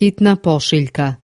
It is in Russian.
Кит на.